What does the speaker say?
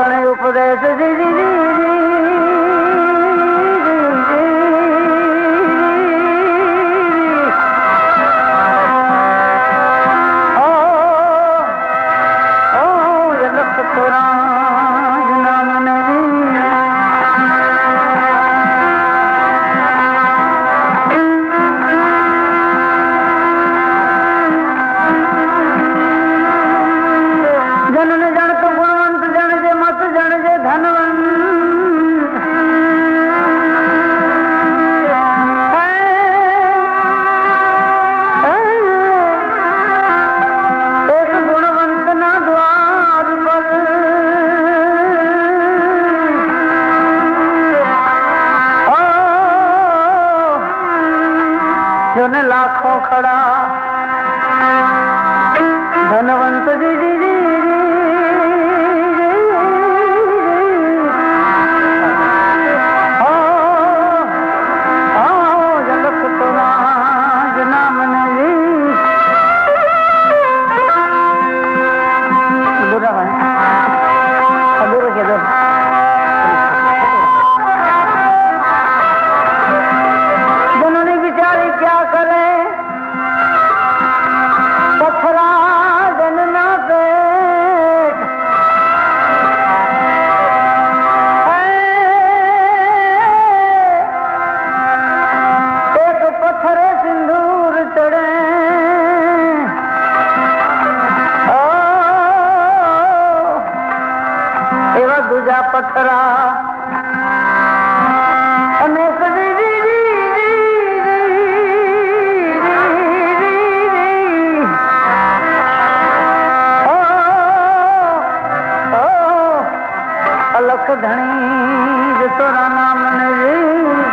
quando eu pudesse, sim, sim. अलख धनी जो तोरा नाम रे